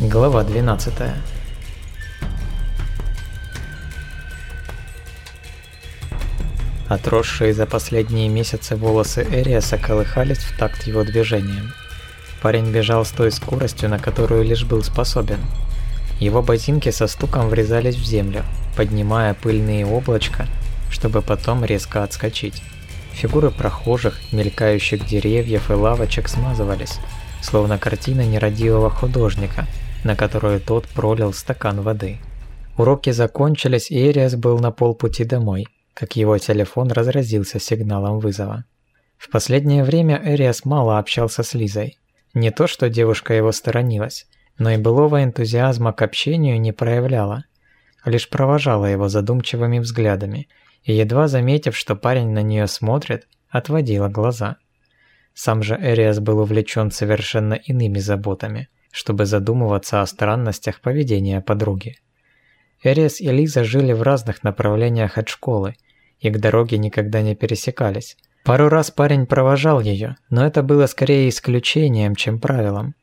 Глава 12 Отросшие за последние месяцы волосы Эриаса колыхались в такт его движениям. Парень бежал с той скоростью, на которую лишь был способен. Его ботинки со стуком врезались в землю, поднимая пыльные облачка, чтобы потом резко отскочить. Фигуры прохожих, мелькающих деревьев и лавочек смазывались, словно картина нерадивого художника, на которую тот пролил стакан воды. Уроки закончились, и Эриас был на полпути домой, как его телефон разразился сигналом вызова. В последнее время Эриас мало общался с Лизой. Не то, что девушка его сторонилась, но и былого энтузиазма к общению не проявляла, лишь провожала его задумчивыми взглядами и, едва заметив, что парень на нее смотрит, отводила глаза. Сам же Эриас был увлечен совершенно иными заботами, чтобы задумываться о странностях поведения подруги. Эриас и Лиза жили в разных направлениях от школы, их дороги никогда не пересекались. Пару раз парень провожал ее, но это было скорее исключением, чем правилом.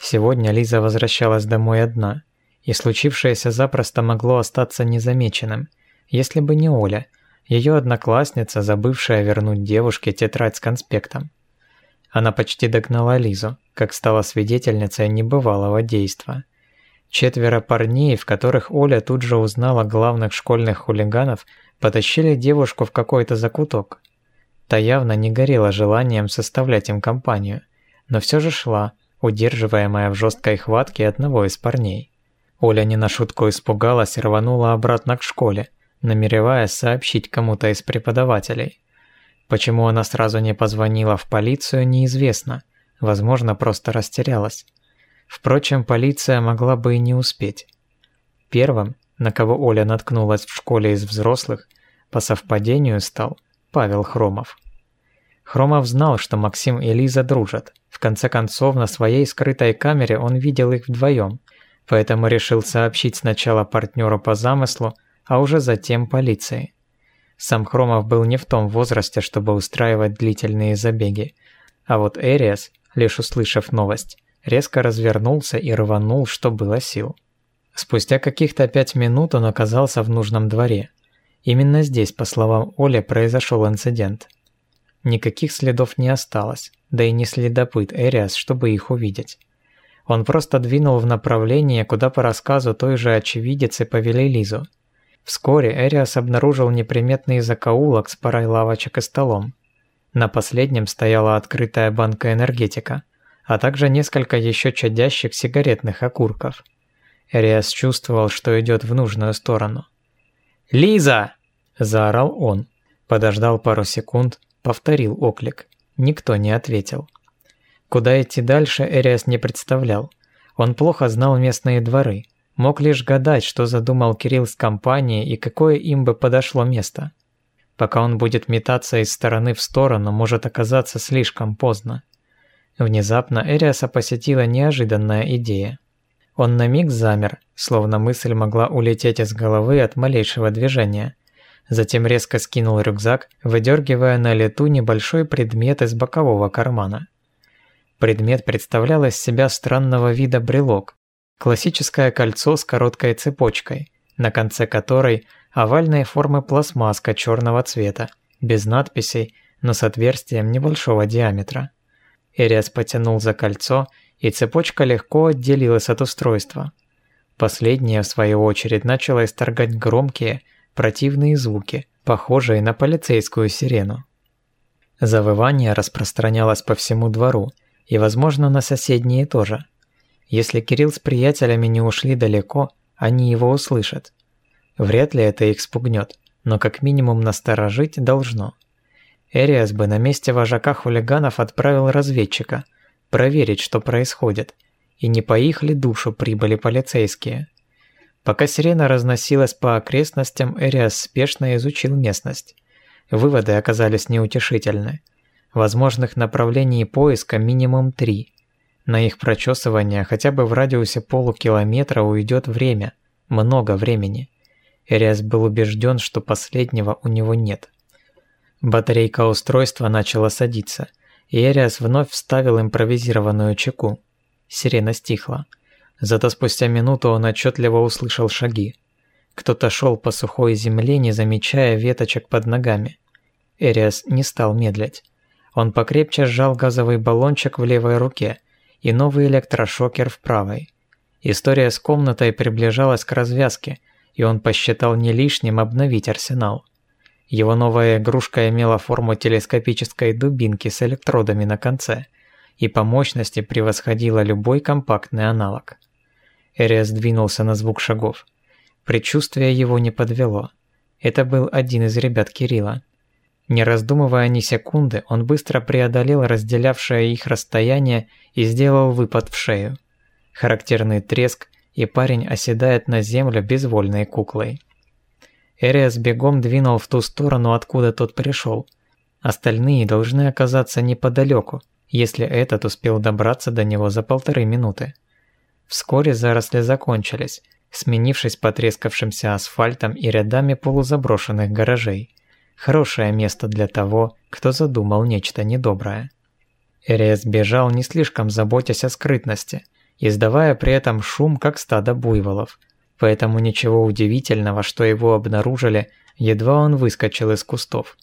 Сегодня Лиза возвращалась домой одна, и случившееся запросто могло остаться незамеченным, если бы не Оля, ее одноклассница, забывшая вернуть девушке тетрадь с конспектом. Она почти догнала Лизу, как стала свидетельницей небывалого действа. Четверо парней, в которых Оля тут же узнала главных школьных хулиганов, потащили девушку в какой-то закуток. Та явно не горела желанием составлять им компанию, но все же шла, удерживаемая в жесткой хватке одного из парней. Оля не на шутку испугалась и рванула обратно к школе, намереваясь сообщить кому-то из преподавателей. Почему она сразу не позвонила в полицию, неизвестно. Возможно, просто растерялась. Впрочем, полиция могла бы и не успеть. Первым, на кого Оля наткнулась в школе из взрослых, по совпадению стал Павел Хромов. Хромов знал, что Максим и Лиза дружат. В конце концов, на своей скрытой камере он видел их вдвоем, поэтому решил сообщить сначала партнеру по замыслу, а уже затем полиции. Сам Хромов был не в том возрасте, чтобы устраивать длительные забеги, а вот Эриас, лишь услышав новость, резко развернулся и рванул, что было сил. Спустя каких-то пять минут он оказался в нужном дворе. Именно здесь, по словам Оли, произошел инцидент. Никаких следов не осталось, да и не следопыт Эриас, чтобы их увидеть. Он просто двинул в направлении, куда по рассказу той же очевидицы повели Лизу. Вскоре Эриас обнаружил неприметный закоулок с парой лавочек и столом. На последнем стояла открытая банка энергетика, а также несколько еще чадящих сигаретных окурков. Эриас чувствовал, что идет в нужную сторону. «Лиза!» – заорал он. Подождал пару секунд, повторил оклик. Никто не ответил. Куда идти дальше, Эриас не представлял. Он плохо знал местные дворы, мог лишь гадать, что задумал Кирилл с компанией и какое им бы подошло место. Пока он будет метаться из стороны в сторону, может оказаться слишком поздно. Внезапно Эриаса посетила неожиданная идея. Он на миг замер, словно мысль могла улететь из головы от малейшего движения. Затем резко скинул рюкзак, выдергивая на лету небольшой предмет из бокового кармана. Предмет представлял из себя странного вида брелок. Классическое кольцо с короткой цепочкой, на конце которой овальной формы пластмасска черного цвета, без надписей, но с отверстием небольшого диаметра. Эриас потянул за кольцо, и цепочка легко отделилась от устройства. Последнее, в свою очередь, начало исторгать громкие, противные звуки, похожие на полицейскую сирену. Завывание распространялось по всему двору, и, возможно, на соседние тоже. Если Кирилл с приятелями не ушли далеко, они его услышат. Вряд ли это их спугнет, но как минимум насторожить должно. Эриас бы на месте вожака хулиганов отправил разведчика, проверить, что происходит, и не по их ли душу прибыли полицейские. Пока сирена разносилась по окрестностям, Эриас спешно изучил местность. Выводы оказались неутешительны. Возможных направлений поиска минимум три. На их прочесывание хотя бы в радиусе полукилометра уйдет время, много времени. Эриас был убежден, что последнего у него нет. Батарейка устройства начала садиться, и Эриас вновь вставил импровизированную чеку. Сирена стихла. Зато спустя минуту он отчетливо услышал шаги. Кто-то шел по сухой земле, не замечая веточек под ногами. Эриас не стал медлить. Он покрепче сжал газовый баллончик в левой руке и новый электрошокер в правой. История с комнатой приближалась к развязке, и он посчитал не лишним обновить арсенал. Его новая игрушка имела форму телескопической дубинки с электродами на конце и по мощности превосходила любой компактный аналог. Эриас двинулся на звук шагов. Предчувствие его не подвело. Это был один из ребят Кирилла. Не раздумывая ни секунды, он быстро преодолел разделявшее их расстояние и сделал выпад в шею. Характерный треск, и парень оседает на землю безвольной куклой. Эриас бегом двинул в ту сторону, откуда тот пришел. Остальные должны оказаться неподалеку, если этот успел добраться до него за полторы минуты. Вскоре заросли закончились, сменившись потрескавшимся асфальтом и рядами полузаброшенных гаражей. Хорошее место для того, кто задумал нечто недоброе. Эриас бежал, не слишком заботясь о скрытности, издавая при этом шум, как стадо буйволов. Поэтому ничего удивительного, что его обнаружили, едва он выскочил из кустов.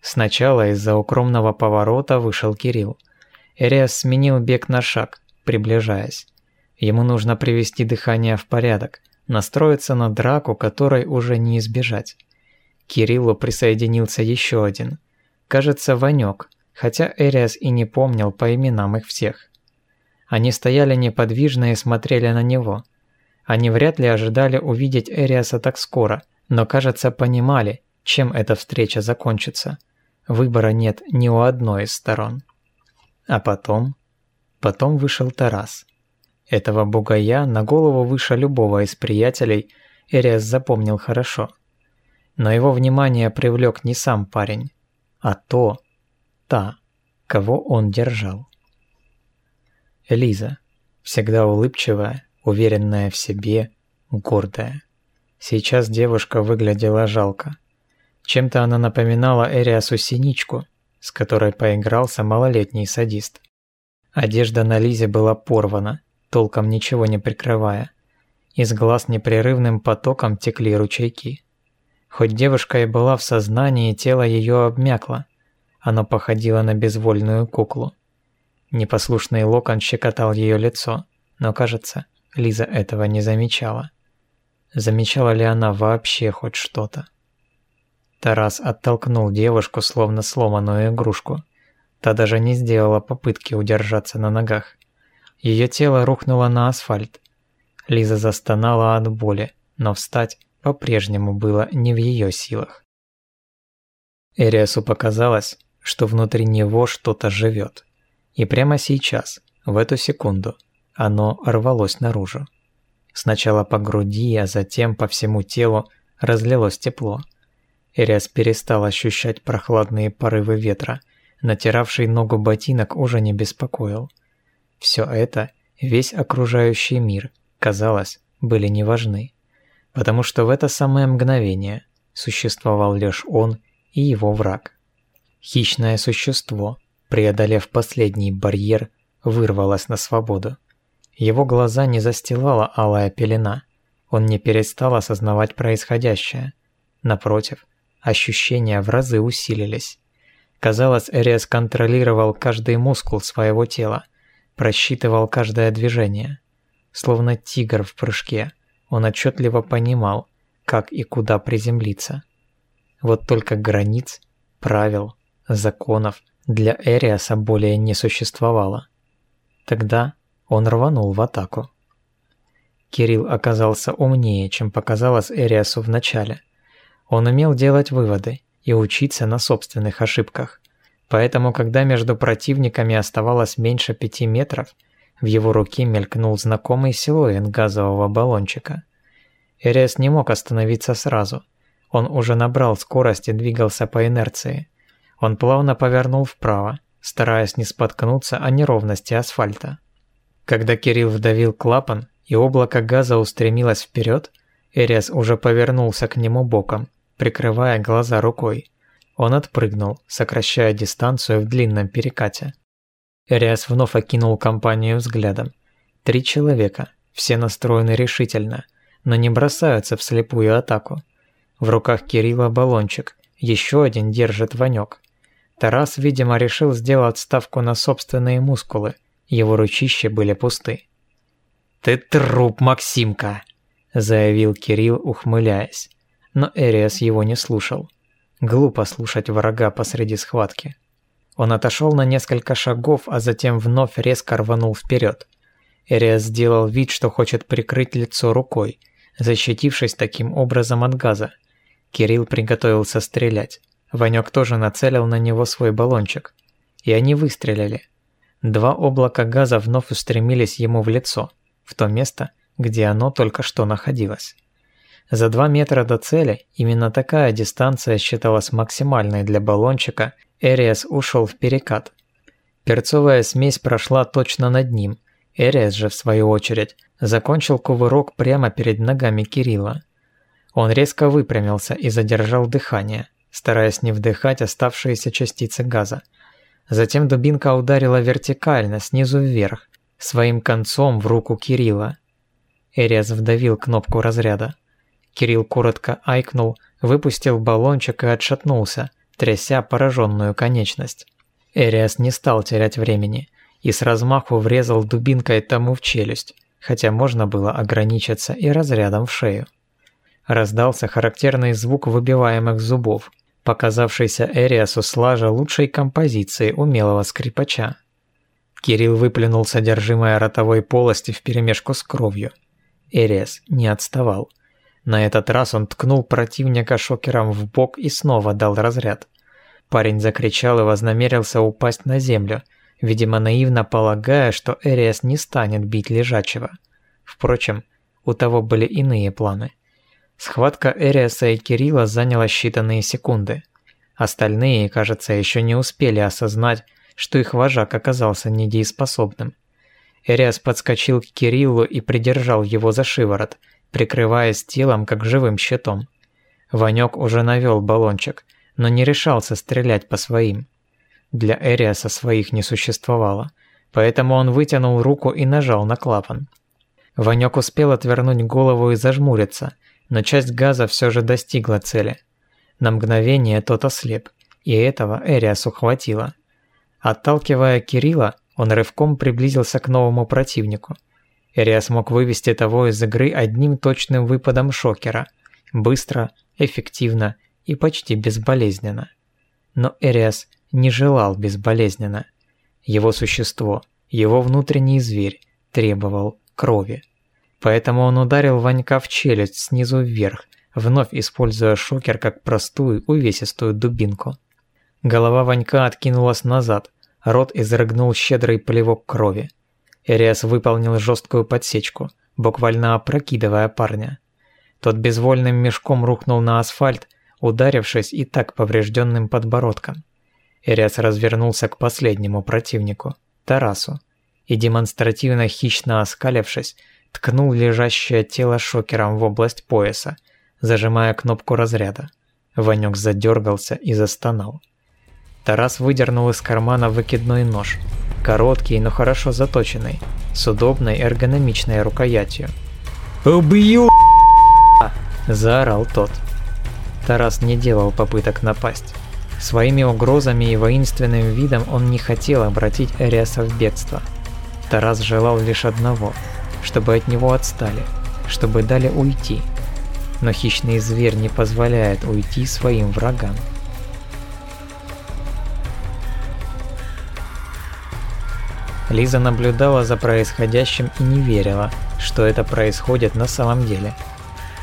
Сначала из-за укромного поворота вышел Кирилл. Эриас сменил бег на шаг, приближаясь. Ему нужно привести дыхание в порядок, настроиться на драку, которой уже не избежать. Кириллу присоединился еще один. Кажется, Ванек, хотя Эриас и не помнил по именам их всех. Они стояли неподвижно и смотрели на него. Они вряд ли ожидали увидеть Эриаса так скоро, но, кажется, понимали, чем эта встреча закончится. Выбора нет ни у одной из сторон. А потом... Потом вышел Тарас. Этого бугая на голову выше любого из приятелей Эриас запомнил хорошо. Но его внимание привлек не сам парень, а то, та, кого он держал. Элиза, всегда улыбчивая, уверенная в себе, гордая. Сейчас девушка выглядела жалко. Чем-то она напоминала Эриасу синичку, с которой поигрался малолетний садист. Одежда на Лизе была порвана, толком ничего не прикрывая. Из глаз непрерывным потоком текли ручейки. Хоть девушка и была в сознании, тело ее обмякло. Оно походило на безвольную куклу. Непослушный локон щекотал ее лицо, но, кажется, Лиза этого не замечала. Замечала ли она вообще хоть что-то? Тарас оттолкнул девушку, словно сломанную игрушку. Та даже не сделала попытки удержаться на ногах. Ее тело рухнуло на асфальт. Лиза застонала от боли, но встать по-прежнему было не в ее силах. Эриасу показалось, что внутри него что-то живет. И прямо сейчас, в эту секунду, оно рвалось наружу. Сначала по груди, а затем по всему телу разлилось тепло. Эриас перестал ощущать прохладные порывы ветра, натиравший ногу ботинок уже не беспокоил. Все это, весь окружающий мир, казалось, были не важны, потому что в это самое мгновение существовал лишь он и его враг. Хищное существо, преодолев последний барьер, вырвалось на свободу. Его глаза не застилала алая пелена, он не перестал осознавать происходящее. Напротив, ощущения в разы усилились. Казалось, Эриас контролировал каждый мускул своего тела, просчитывал каждое движение. Словно тигр в прыжке, он отчетливо понимал, как и куда приземлиться. Вот только границ, правил, законов для Эриаса более не существовало. Тогда он рванул в атаку. Кирилл оказался умнее, чем показалось Эриасу в начале. Он умел делать выводы и учиться на собственных ошибках. Поэтому, когда между противниками оставалось меньше пяти метров, в его руке мелькнул знакомый силуэт газового баллончика. Эриас не мог остановиться сразу. Он уже набрал скорость и двигался по инерции. Он плавно повернул вправо, стараясь не споткнуться о неровности асфальта. Когда Кирилл вдавил клапан и облако газа устремилось вперед, Эриас уже повернулся к нему боком, прикрывая глаза рукой. Он отпрыгнул, сокращая дистанцию в длинном перекате. Эриас вновь окинул компанию взглядом. Три человека, Все настроены решительно, но не бросаются в слепую атаку. В руках Кирилла баллончик, еще один держит Ванек. Тарас, видимо, решил сделать ставку на собственные мускулы, его ручища были пусты. «Ты труп, Максимка!» – заявил Кирилл, ухмыляясь. Но Эриас его не слушал. Глупо слушать врага посреди схватки. Он отошел на несколько шагов, а затем вновь резко рванул вперед. Эриас сделал вид, что хочет прикрыть лицо рукой, защитившись таким образом от газа. Кирилл приготовился стрелять. Ванек тоже нацелил на него свой баллончик. И они выстрелили. Два облака газа вновь устремились ему в лицо, в то место, где оно только что находилось. За два метра до цели, именно такая дистанция считалась максимальной для баллончика, Эриас ушел в перекат. Перцовая смесь прошла точно над ним, Эриас же, в свою очередь, закончил кувырок прямо перед ногами Кирилла. Он резко выпрямился и задержал дыхание, стараясь не вдыхать оставшиеся частицы газа. Затем дубинка ударила вертикально, снизу вверх, своим концом в руку Кирилла. Эриас вдавил кнопку разряда. Кирилл коротко айкнул, выпустил баллончик и отшатнулся, тряся пораженную конечность. Эриас не стал терять времени и с размаху врезал дубинкой тому в челюсть, хотя можно было ограничиться и разрядом в шею. Раздался характерный звук выбиваемых зубов, показавшийся Эриасу слажа лучшей композиции умелого скрипача. Кирилл выплюнул содержимое ротовой полости вперемешку с кровью. Эриас не отставал – на этот раз он ткнул противника шокером в бок и снова дал разряд. Парень закричал и вознамерился упасть на землю, видимо наивно полагая, что Эриас не станет бить лежачего. Впрочем, у того были иные планы. Схватка Эриаса и Кирилла заняла считанные секунды. Остальные, кажется, еще не успели осознать, что их вожак оказался недееспособным. Эриас подскочил к Кириллу и придержал его за шиворот – прикрываясь телом как живым щитом. Ванек уже навел баллончик, но не решался стрелять по своим. Для Эриаса своих не существовало, поэтому он вытянул руку и нажал на клапан. Ванек успел отвернуть голову и зажмуриться, но часть газа все же достигла цели. На мгновение тот ослеп, и этого Эриасу хватило. Отталкивая Кирилла, он рывком приблизился к новому противнику – Эрия смог вывести того из игры одним точным выпадом шокера. Быстро, эффективно и почти безболезненно. Но Эриас не желал безболезненно. Его существо, его внутренний зверь требовал крови. Поэтому он ударил Ванька в челюсть снизу вверх, вновь используя шокер как простую увесистую дубинку. Голова Ванька откинулась назад, рот изрыгнул щедрый плевок крови. Эриас выполнил жесткую подсечку, буквально опрокидывая парня. Тот безвольным мешком рухнул на асфальт, ударившись и так поврежденным подбородком. Эриас развернулся к последнему противнику, Тарасу, и демонстративно хищно оскалившись, ткнул лежащее тело шокером в область пояса, зажимая кнопку разряда. Ванек задергался и застонал. Тарас выдернул из кармана выкидной нож – Короткий, но хорошо заточенный, с удобной эргономичной рукоятью. «Убью!» – заорал тот. Тарас не делал попыток напасть. Своими угрозами и воинственным видом он не хотел обратить Эриаса в бегство. Тарас желал лишь одного – чтобы от него отстали, чтобы дали уйти. Но хищный зверь не позволяет уйти своим врагам. Лиза наблюдала за происходящим и не верила, что это происходит на самом деле.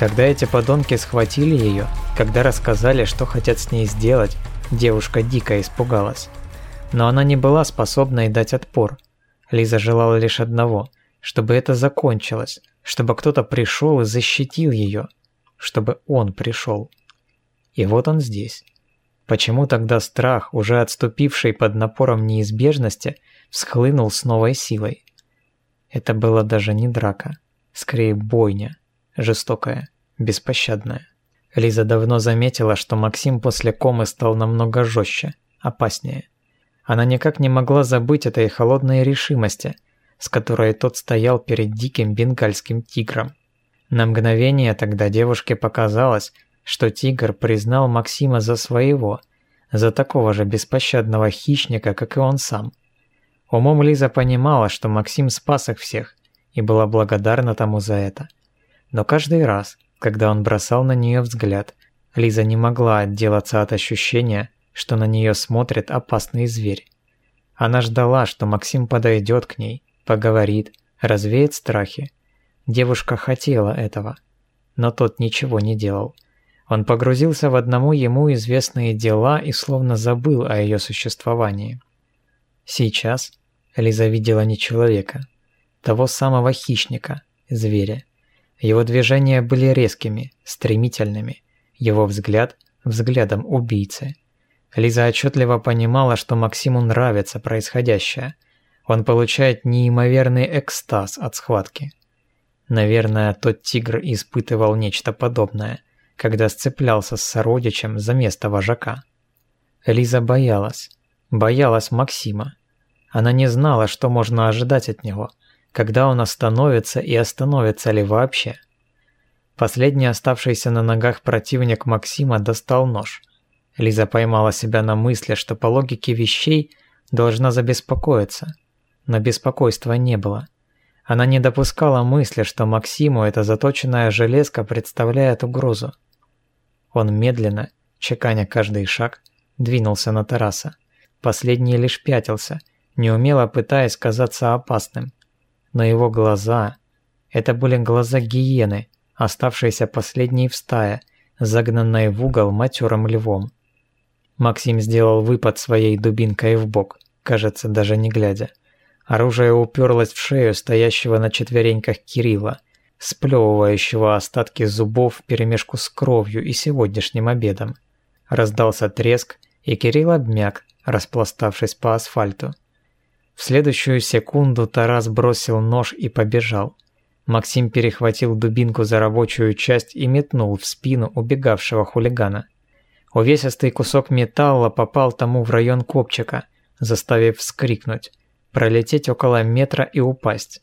Когда эти подонки схватили ее, когда рассказали, что хотят с ней сделать, девушка дико испугалась. Но она не была способна и дать отпор. Лиза желала лишь одного, чтобы это закончилось, чтобы кто-то пришел и защитил ее, чтобы он пришел. И вот он здесь. Почему тогда страх, уже отступивший под напором неизбежности, всхлынул с новой силой. Это было даже не драка, скорее бойня, жестокая, беспощадная. Лиза давно заметила, что Максим после комы стал намного жестче, опаснее. Она никак не могла забыть этой холодной решимости, с которой тот стоял перед диким бенгальским тигром. На мгновение тогда девушке показалось, что тигр признал Максима за своего, за такого же беспощадного хищника, как и он сам. Умом Лиза понимала, что Максим спас их всех, и была благодарна тому за это. Но каждый раз, когда он бросал на нее взгляд, Лиза не могла отделаться от ощущения, что на нее смотрит опасный зверь. Она ждала, что Максим подойдет к ней, поговорит, развеет страхи. Девушка хотела этого, но тот ничего не делал. Он погрузился в одному ему известные дела и словно забыл о ее существовании. Сейчас Лиза видела не человека, того самого хищника, зверя. Его движения были резкими, стремительными, его взгляд – взглядом убийцы. Лиза отчетливо понимала, что Максиму нравится происходящее. Он получает неимоверный экстаз от схватки. Наверное, тот тигр испытывал нечто подобное, когда сцеплялся с сородичем за место вожака. Лиза боялась. Боялась Максима. Она не знала, что можно ожидать от него, когда он остановится и остановится ли вообще. Последний оставшийся на ногах противник Максима достал нож. Лиза поймала себя на мысли, что по логике вещей должна забеспокоиться. Но беспокойства не было. Она не допускала мысли, что Максиму эта заточенная железка представляет угрозу. Он медленно, чеканя каждый шаг, двинулся на Тараса. Последний лишь пятился, неумело пытаясь казаться опасным. Но его глаза... Это были глаза гиены, оставшейся последней в стае, загнанной в угол матерым львом. Максим сделал выпад своей дубинкой в бок, кажется, даже не глядя. Оружие уперлось в шею стоящего на четвереньках Кирилла, сплевывающего остатки зубов вперемешку с кровью и сегодняшним обедом. Раздался треск, и Кирилл обмяк, распластавшись по асфальту. В следующую секунду Тарас бросил нож и побежал. Максим перехватил дубинку за рабочую часть и метнул в спину убегавшего хулигана. Увесистый кусок металла попал тому в район копчика, заставив вскрикнуть пролететь около метра и упасть.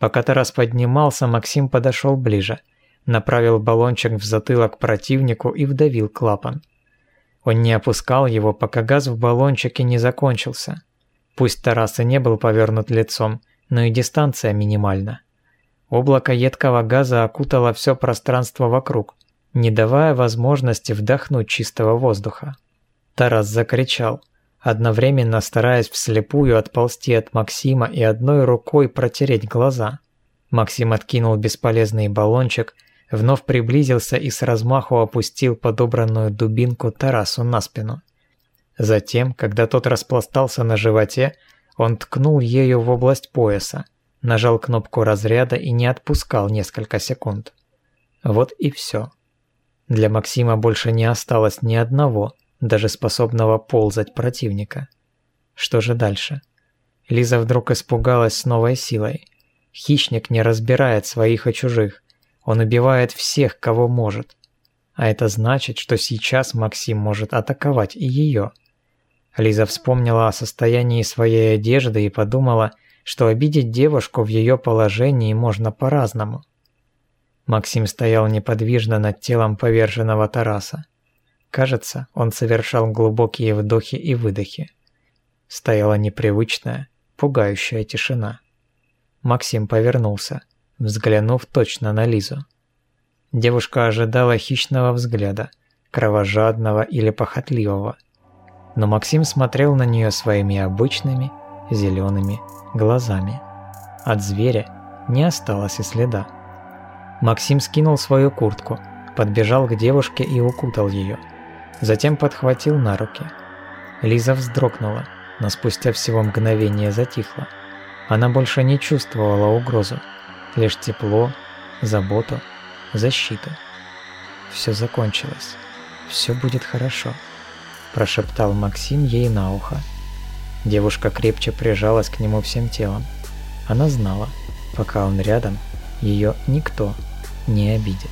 Пока Тарас поднимался, Максим подошел ближе, направил баллончик в затылок противнику и вдавил клапан. Он не опускал его, пока газ в баллончике не закончился. Пусть Тарас и не был повернут лицом, но и дистанция минимальна. Облако едкого газа окутало все пространство вокруг, не давая возможности вдохнуть чистого воздуха. Тарас закричал одновременно стараясь вслепую отползти от Максима и одной рукой протереть глаза. Максим откинул бесполезный баллончик, вновь приблизился и с размаху опустил подобранную дубинку Тарасу на спину. Затем, когда тот распластался на животе, он ткнул ею в область пояса, нажал кнопку разряда и не отпускал несколько секунд. Вот и все. Для Максима больше не осталось ни одного, даже способного ползать противника. Что же дальше? Лиза вдруг испугалась с новой силой. Хищник не разбирает своих и чужих. Он убивает всех, кого может. А это значит, что сейчас Максим может атаковать и ее. Лиза вспомнила о состоянии своей одежды и подумала, что обидеть девушку в ее положении можно по-разному. Максим стоял неподвижно над телом поверженного Тараса. Кажется, он совершал глубокие вдохи и выдохи. Стояла непривычная, пугающая тишина. Максим повернулся, взглянув точно на Лизу. Девушка ожидала хищного взгляда, кровожадного или похотливого. Но Максим смотрел на нее своими обычными, зелеными глазами. От зверя не осталось и следа. Максим скинул свою куртку, подбежал к девушке и укутал ее – затем подхватил на руки. Лиза вздрогнула, но спустя всего мгновение затихла. Она больше не чувствовала угрозу, лишь тепло, заботу, защиту. Все закончилось. Все будет хорошо, прошептал Максим ей на ухо. Девушка крепче прижалась к нему всем телом. Она знала, пока он рядом, ее никто не обидит.